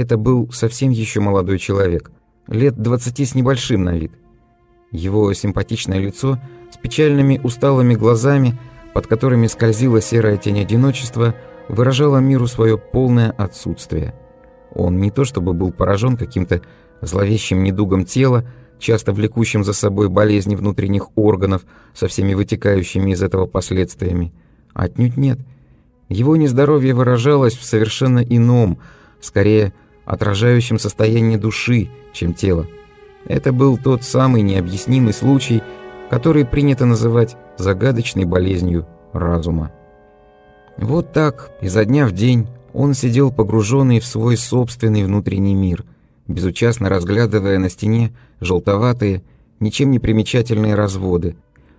это был совсем еще молодой человек, лет двадцати с небольшим на вид. Его симпатичное лицо с печальными усталыми глазами, под которыми скользила серая тень одиночества, выражало миру свое полное отсутствие. Он не то чтобы был поражен каким-то зловещим недугом тела, часто влекущим за собой болезни внутренних органов со всеми вытекающими из этого последствиями. Отнюдь нет. Его нездоровье выражалось в совершенно ином, скорее отражающем состояние души, чем тела. Это был тот самый необъяснимый случай, который принято называть загадочной болезнью разума. Вот так, изо дня в день, он сидел погруженный в свой собственный внутренний мир, безучастно разглядывая на стене желтоватые, ничем не примечательные разводы,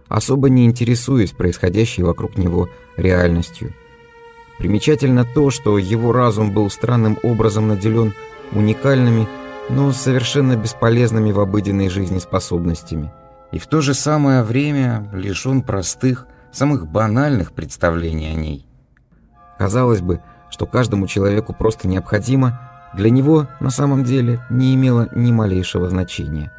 особо не интересуясь происходящей вокруг него реальностью. Примечательно то, что его разум был странным образом наделен уникальными, но совершенно бесполезными в обыденной жизни способностями, и в то же самое время лишен простых, самых банальных представлений о ней. Казалось бы, что каждому человеку просто необходимо, для него на самом деле не имело ни малейшего значения.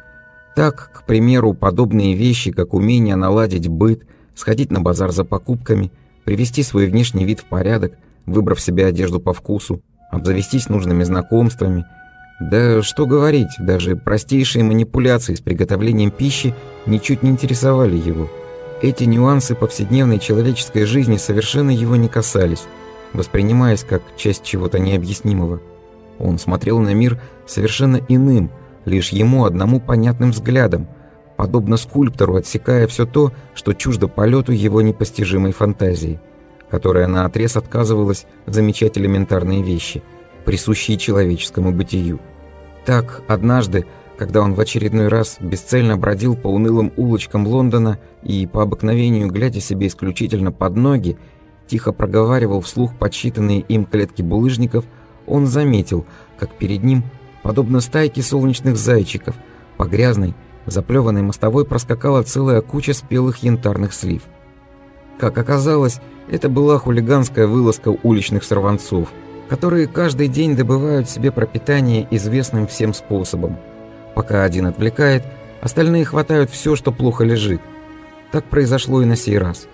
Так, к примеру, подобные вещи, как умение наладить быт, сходить на базар за покупками, привести свой внешний вид в порядок, выбрав себе одежду по вкусу, обзавестись нужными знакомствами. Да что говорить, даже простейшие манипуляции с приготовлением пищи ничуть не интересовали его. Эти нюансы повседневной человеческой жизни совершенно его не касались – воспринимаясь как часть чего-то необъяснимого. Он смотрел на мир совершенно иным, лишь ему одному понятным взглядом, подобно скульптору отсекая все то, что чуждо полету его непостижимой фантазии, которая наотрез отказывалась замечать элементарные вещи, присущие человеческому бытию. Так, однажды, когда он в очередной раз бесцельно бродил по унылым улочкам Лондона и по обыкновению глядя себе исключительно под ноги, тихо проговаривал вслух подсчитанные им клетки булыжников, он заметил, как перед ним, подобно стайке солнечных зайчиков, по грязной, заплеванной мостовой проскакала целая куча спелых янтарных слив. Как оказалось, это была хулиганская вылазка уличных сорванцов, которые каждый день добывают себе пропитание известным всем способом. Пока один отвлекает, остальные хватают все, что плохо лежит. Так произошло и на сей раз.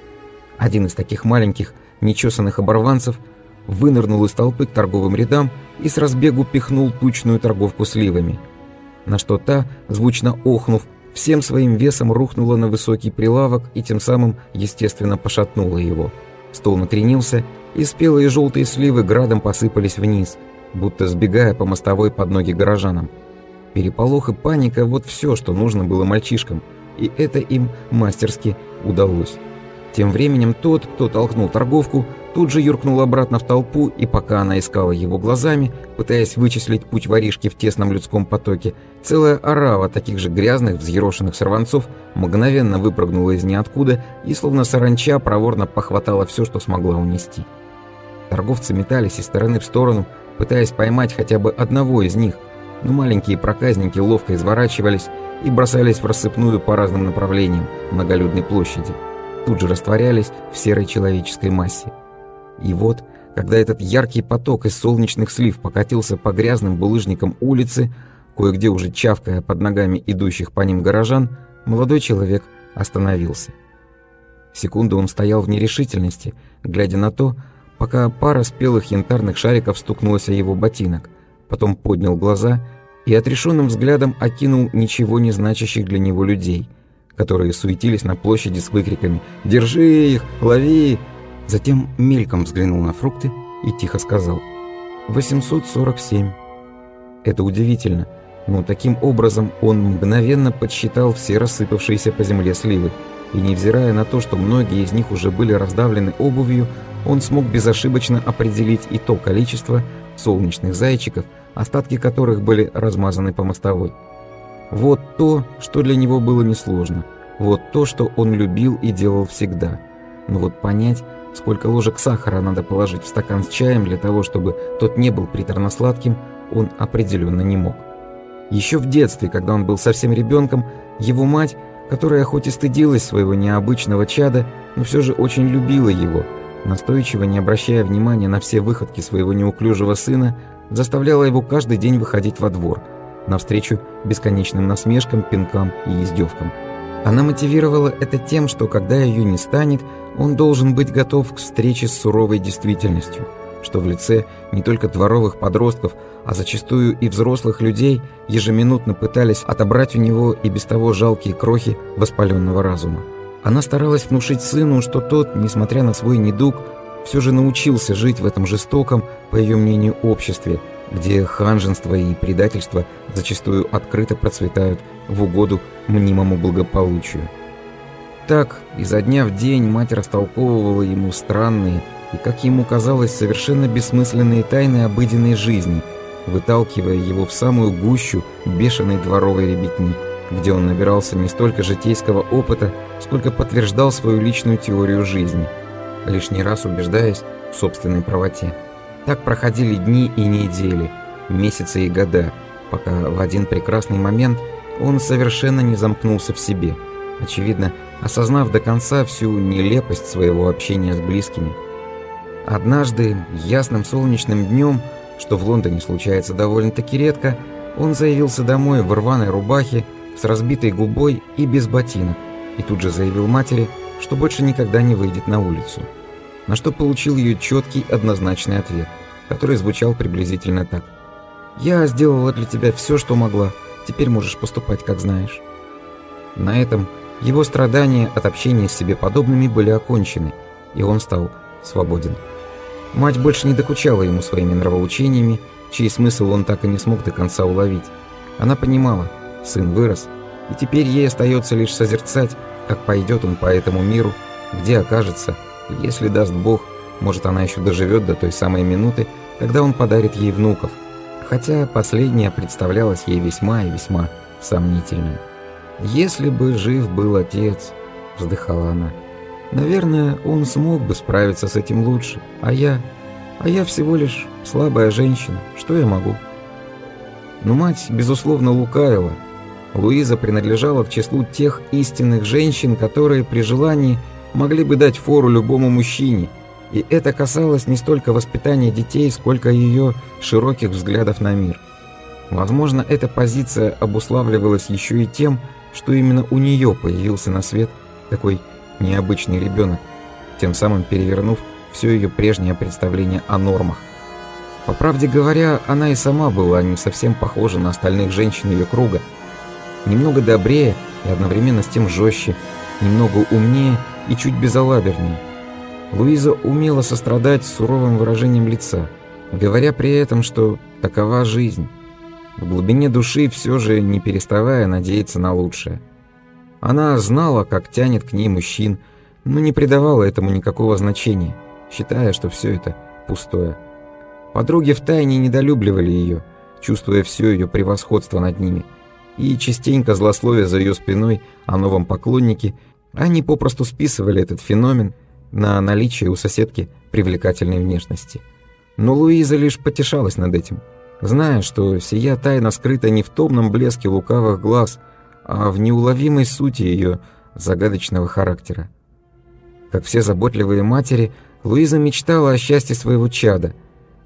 Один из таких маленьких, нечесанных оборванцев вынырнул из толпы к торговым рядам и с разбегу пихнул тучную торговку сливами. На что та, звучно охнув, всем своим весом рухнула на высокий прилавок и тем самым, естественно, пошатнула его. Стол накренился, и спелые желтые сливы градом посыпались вниз, будто сбегая по мостовой под ноги горожанам. Переполох и паника – вот все, что нужно было мальчишкам, и это им мастерски удалось. Тем временем тот, кто толкнул торговку, тут же юркнул обратно в толпу, и пока она искала его глазами, пытаясь вычислить путь воришки в тесном людском потоке, целая орава таких же грязных, взъерошенных сорванцов мгновенно выпрыгнула из ниоткуда и, словно саранча, проворно похватала все, что смогла унести. Торговцы метались из стороны в сторону, пытаясь поймать хотя бы одного из них, но маленькие проказники ловко изворачивались и бросались в рассыпную по разным направлениям многолюдной площади тут же растворялись в серой человеческой массе. И вот, когда этот яркий поток из солнечных слив покатился по грязным булыжникам улицы, кое-где уже чавкая под ногами идущих по ним горожан, молодой человек остановился. Секунду он стоял в нерешительности, глядя на то, пока пара спелых янтарных шариков стукнулась о его ботинок, потом поднял глаза и отрешенным взглядом окинул ничего не значащих для него людей – которые суетились на площади с выкриками «Держи их! Лови!». Затем мельком взглянул на фрукты и тихо сказал «847». Это удивительно, но таким образом он мгновенно подсчитал все рассыпавшиеся по земле сливы, и невзирая на то, что многие из них уже были раздавлены обувью, он смог безошибочно определить и то количество солнечных зайчиков, остатки которых были размазаны по мостовой. Вот то, что для него было несложно. Вот то, что он любил и делал всегда. Но вот понять, сколько ложек сахара надо положить в стакан с чаем для того, чтобы тот не был приторно-сладким, он определенно не мог. Еще в детстве, когда он был совсем ребенком, его мать, которая хоть и стыдилась своего необычного чада, но все же очень любила его, настойчиво не обращая внимания на все выходки своего неуклюжего сына, заставляла его каждый день выходить во двор, навстречу бесконечным насмешкам, пинкам и издевкам. Она мотивировала это тем, что когда ее не станет, он должен быть готов к встрече с суровой действительностью, что в лице не только дворовых подростков, а зачастую и взрослых людей ежеминутно пытались отобрать у него и без того жалкие крохи воспаленного разума. Она старалась внушить сыну, что тот, несмотря на свой недуг, все же научился жить в этом жестоком, по ее мнению, обществе, где ханженство и предательство зачастую открыто процветают в угоду мнимому благополучию. Так, изо дня в день мать растолковывала ему странные и, как ему казалось, совершенно бессмысленные тайны обыденной жизни, выталкивая его в самую гущу бешеной дворовой ребятни, где он набирался не столько житейского опыта, сколько подтверждал свою личную теорию жизни, лишний раз убеждаясь в собственной правоте. Так проходили дни и недели, месяцы и года, пока в один прекрасный момент он совершенно не замкнулся в себе, очевидно, осознав до конца всю нелепость своего общения с близкими. Однажды, ясным солнечным днем, что в Лондоне случается довольно-таки редко, он заявился домой в рваной рубахе, с разбитой губой и без ботинок, и тут же заявил матери, что больше никогда не выйдет на улицу. На что получил ее четкий однозначный ответ, который звучал приблизительно так. «Я сделала для тебя все, что могла, теперь можешь поступать, как знаешь». На этом его страдания от общения с себе подобными были окончены, и он стал свободен. Мать больше не докучала ему своими нравоучениями, чей смысл он так и не смог до конца уловить. Она понимала, сын вырос, и теперь ей остается лишь созерцать, как пойдет он по этому миру, где окажется, если даст Бог, может она еще доживет до той самой минуты, когда он подарит ей внуков, хотя последняя представлялась ей весьма и весьма сомнительной. «Если бы жив был отец», — вздыхала она, — «наверное, он смог бы справиться с этим лучше, а я... А я всего лишь слабая женщина, что я могу?» Но мать, безусловно, лукавила. Луиза принадлежала к числу тех истинных женщин, которые при желании могли бы дать фору любому мужчине, и это касалось не столько воспитания детей, сколько ее широких взглядов на мир. Возможно, эта позиция обуславливалась еще и тем, что именно у нее появился на свет такой необычный ребенок, тем самым перевернув все ее прежнее представление о нормах. По правде говоря, она и сама была не совсем похожа на остальных женщин ее круга. Немного добрее и одновременно с тем жестче, немного умнее и чуть безалабернее. Луиза умела сострадать суровым выражением лица, говоря при этом, что такова жизнь. В глубине души все же не переставая надеяться на лучшее. Она знала, как тянет к ней мужчин, но не придавала этому никакого значения, считая, что все это пустое. Подруги втайне недолюбливали ее, чувствуя все ее превосходство над ними, и частенько злословия за ее спиной о новом поклоннике, они попросту списывали этот феномен на наличие у соседки привлекательной внешности. Но Луиза лишь потешалась над этим, зная, что сия тайна скрыта не в томном блеске лукавых глаз, а в неуловимой сути ее загадочного характера. Как все заботливые матери, Луиза мечтала о счастье своего чада,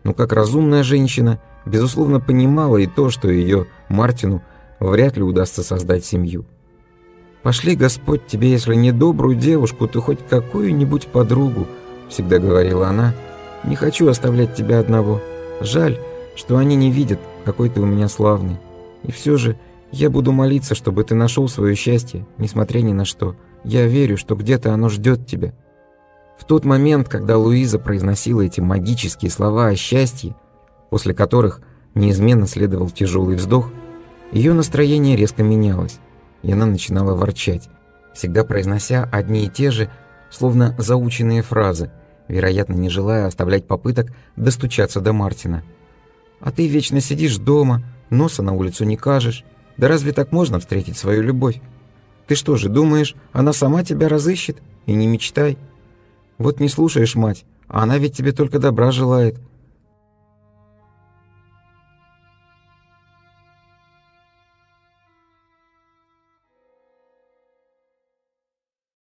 но как разумная женщина, безусловно, понимала и то, что ее, Мартину, вряд ли удастся создать семью. «Пошли, Господь, тебе, если не добрую девушку, то хоть какую-нибудь подругу», — всегда говорила она. «Не хочу оставлять тебя одного. Жаль, что они не видят, какой ты у меня славный. И все же я буду молиться, чтобы ты нашел свое счастье, несмотря ни на что. Я верю, что где-то оно ждет тебя». В тот момент, когда Луиза произносила эти магические слова о счастье, после которых неизменно следовал тяжелый вздох, ее настроение резко менялось и она начинала ворчать, всегда произнося одни и те же, словно заученные фразы, вероятно, не желая оставлять попыток достучаться до Мартина. «А ты вечно сидишь дома, носа на улицу не кажешь. Да разве так можно встретить свою любовь? Ты что же, думаешь, она сама тебя разыщет? И не мечтай. Вот не слушаешь мать, а она ведь тебе только добра желает.